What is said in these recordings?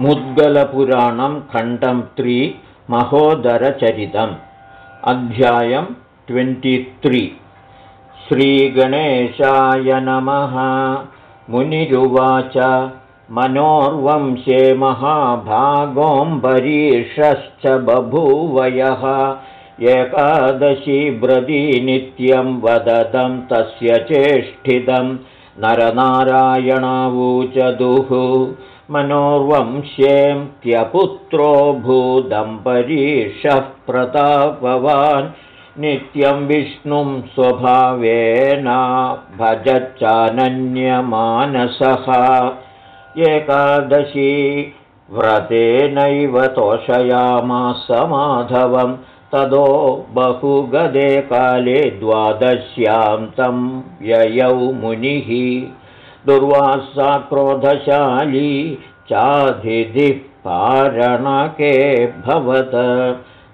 मुद्गलपुराणं खण्डं त्रि महोदरचरितम्। अध्यायं ट्वेण्टित्रि श्रीगणेशाय नमः। मुनिरुवाच मनोर्वंशे महाभागोऽम्बरीषश्च बभूवयः। एकादशी व्रतीनित्यं वदतं तस्य चेष्टितं। नरनारायणावूचदुः मनोर्वंश्यें त्यपुत्रो भूदम्बरीषः प्रतापवान्। नित्यं विष्णुं स्वभावेन भजच्चानन्यमानसः। एकादशी व्रतेनैव तोषयामास माधवं। तदो बहुगदे काले द्वादश्यां तं ययौ मुनिः दुर्वासा क्रोधशाली चाधिधिः पारणके भवत।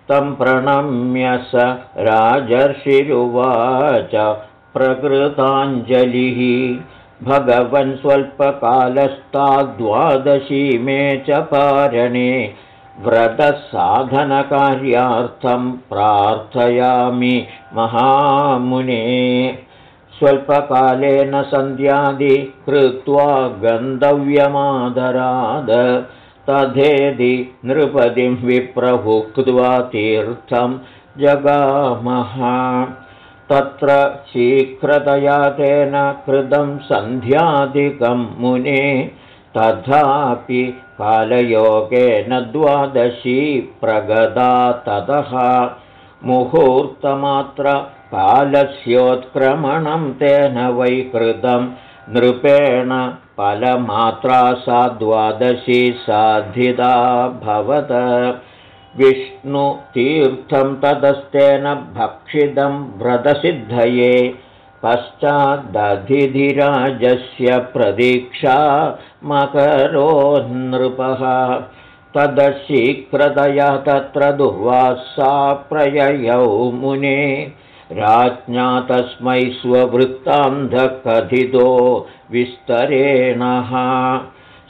तं प्रणम्य स राजर्षिरुवाच प्रकृताञ्जलिः। भगवन् स्वल्पकालस्ताद्वादशी मे च पारणे व्रतसाधनकार्यार्थं प्रार्थयामि महामुने स्वल्पकालेन सन्ध्यादि कृत्वा गन्तव्यमादराद। तथेदि नृपतिं विप्रभुक्त्वा तीर्थं जगामः। तत्र शीघ्रतया तेन कृतं सन्ध्यादिकं मुने। तथापि कालयोगेन द्वादशी प्रगदा ततः। मुहूर्तमात्र कालस्योत्क्रमणं तेन वै कृतं नृपेण फलमात्रा सा द्वादशी साधिता भवत। विष्णुतीर्थं तदस्तेन भक्षितं व्रतसिद्धये पश्चादधिधिराजस्य प्रदीक्षा मकरो नृपः तदशीघ्रतया तत्र दुर्वासा प्रययौ मुने राज्ञा तस्मै स्ववृत्तान्धकथितो विस्तरेणः।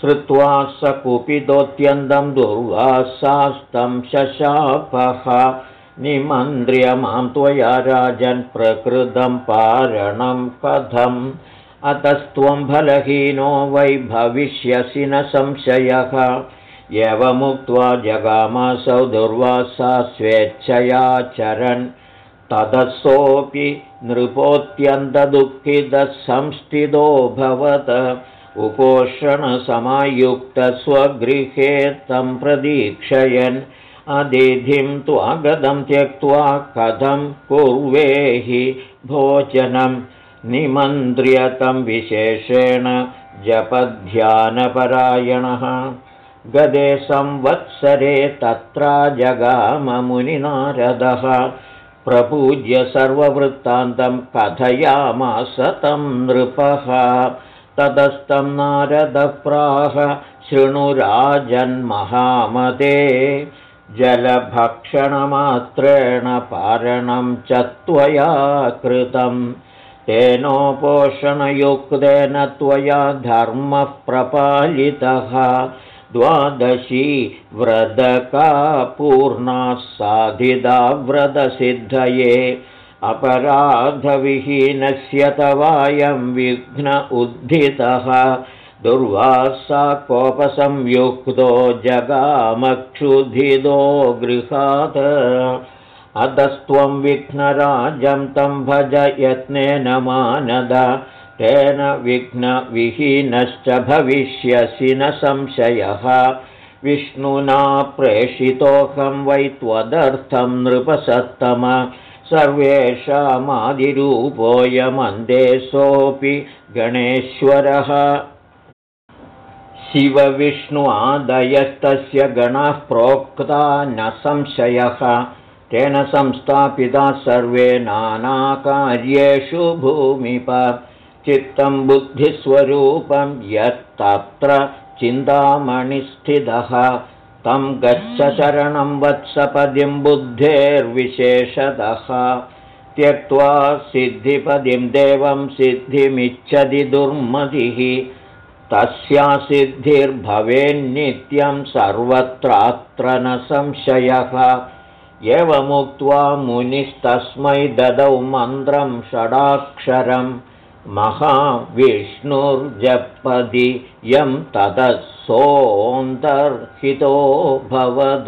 श्रुत्वा स कुपितोऽत्यन्तं दुर्वासास्तं शशापः। निमन्त्र्य मां त्वया राजन् प्रकृतं पारणं कथम् अतस्त्वं फलहीनो वै भविष्यसि न संशयः। एवमुक्त्वा जगामासौ दुर्वासा स्वेच्छया चरन् तदसोऽपि नृपोऽत्यन्तदुःखितः संस्थितो भवत उपोषणसमायुक्तस्वगृहे तं प्रदीक्षयन्। अदिधिं त्वागतं त्यक्त्वा कथं कुर्वेहि भोजनं। निमन्त्र्यतं विशेषेण जपध्यानपरायणः। गदे संवत्सरे तत्र जगाममुनिनारदः प्रपूज्य सर्ववृत्तान्तं कथयामास तं नृपः। ततस्तं नारदप्राह शृणुराजन्महामते जलभक्षणमात्रेण पारणं च त्वया कृतं तेनोपोषणयुक्तेन त्वया धर्मः प्रपालितः द्वादशी व्रतका पूर्णा साधिदा व्रतसिद्धये। अपराधविहीनस्य तवायं विघ्न उद्धितः। दुर्वासा कोपसंयुक्तो जगामक्षुधिदो गृहात्। अतस्त्वं विघ्नराजं तं भज यत्नेन मानद तेन विघ्नविहीनश्च भविष्यसि न संशयः। विष्णुना प्रेषितोऽहं वै त्वदर्थं नृपसत्तम। सर्वेषामादिरूपोऽयमन्देशोऽपि गणेश्वरः। शिवविष्णु आदयस्तस्य गणाः प्रोक्ता न संशयः। तेन संस्थापिता सर्वे नानाकार्येषु भूमिप चित्तं बुद्धिस्वरूपं यत्तत्र चिन्तामणिस्थितः। तं गच्छ शरणं वत्सपदिं बुद्धेर्विशेषतः। त्यक्त्वा सिद्धिपदिं देवं सिद्धिमिच्छति दुर्मतिः। तस्यासिद्धिर्भवेन्नित्यं सर्वत्रात्र न संशयः। एवमुक्त्वा मुनिस्तस्मै ददौ मन्त्रं षडाक्षरं महाविष्णुर्जपदि यं ततः सोऽन्तर्हितो भवद।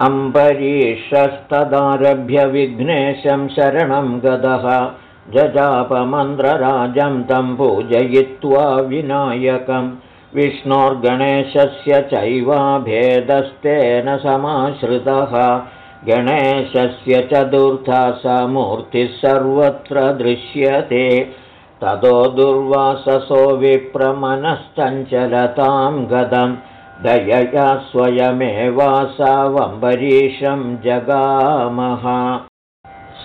अम्बरीषस्तदारभ्य विघ्नेशं शरणं गतः जजापमन्त्रराजं तं पूजयित्वा विनायकं। विष्णोर्गणेशस्य चैवाभेदस्तेन समाश्रितः गणेशस्य चतुर्था स मूर्तिः सर्वत्र दृश्यते। ततो दुर्वाससो विप्रमनश्चञ्चलतां गदम्। दयया स्वयमेवासावम्बरीशं जगामः।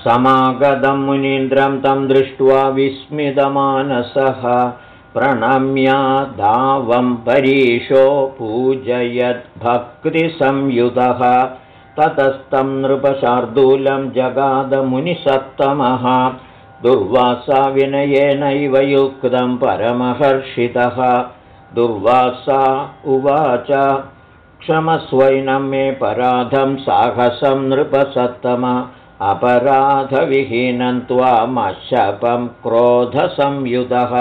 समागतं मुनीन्द्रं तं दृष्ट्वा विस्मितमानसः। प्रणम्या दावम्बरीशो पूजयद्भक्तिसंयुतः ततस्तं नृपशार्दूलं जगादमुनिसप्तमः दुर्वासा विनयेनैव युक्तं परमहर्षितः। दुर्वासा उवाच क्षमस्वैनं मे पराधं साहसं नृपसत्तम अपराधविहीनं त्वामशपं क्रोधसंयुतः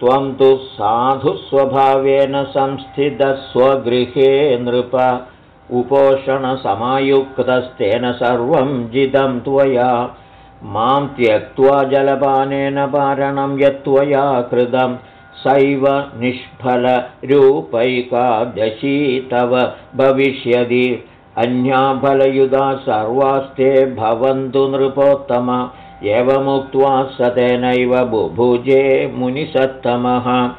त्वं तु साधुस्वभावेन संस्थितस्वगृहे नृप उपोषणसमायुक्तस्तेन सर्वं जिदं त्वया। मां त्यक्त्वा जलपानेन पारणं यत्त्वया कृतम् सैव निष्फलरूपैकादशी तव भविष्यति। अन्याफलयुधा सर्वास्ते भवन्तु नृपोत्तम। एवमुक्त्वा स तेनैव बुभुजे मुनिसत्तमः।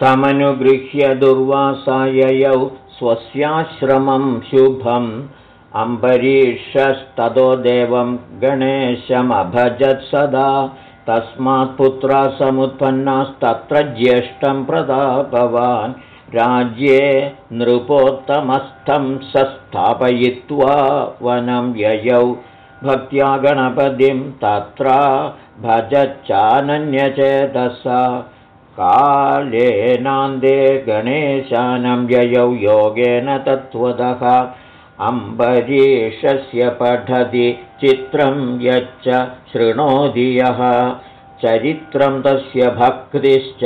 तमनुगृह्य दुर्वासाययौ स्वस्याश्रमं शुभम्। अम्बरीषस्ततो देवं गणेशमभजत् सदा। तस्मात् पुत्रा समुत्पन्नास्तत्र ज्येष्ठं प्रदापवान् राज्ये नृपोत्तमस्थं सस्थापयित्वा वनं ययौ। भक्त्या गणपतिं तत्र भजच्चानन्यचेतसा कालेनान्दे गणेशानं ययौ योगेन तत्त्वतः। अम्बरीषस्य पठति चित्रं यच्च शृणोति यः। चरित्रं तस्य भक्तिश्च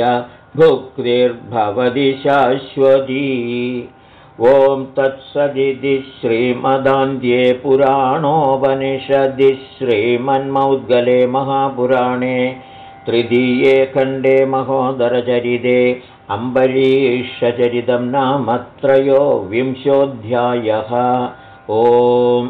भुक्तिर्भवति शाश्वती। ॐ तत्सदिति श्रीमदान्ध्ये पुराणोपनिषदि श्रीमन्मौद्गले महापुराणे तृतीये खण्डे महोदरचरिते अम्बरीषचरितं नाम त्रयोविंशोऽध्यायः ओम्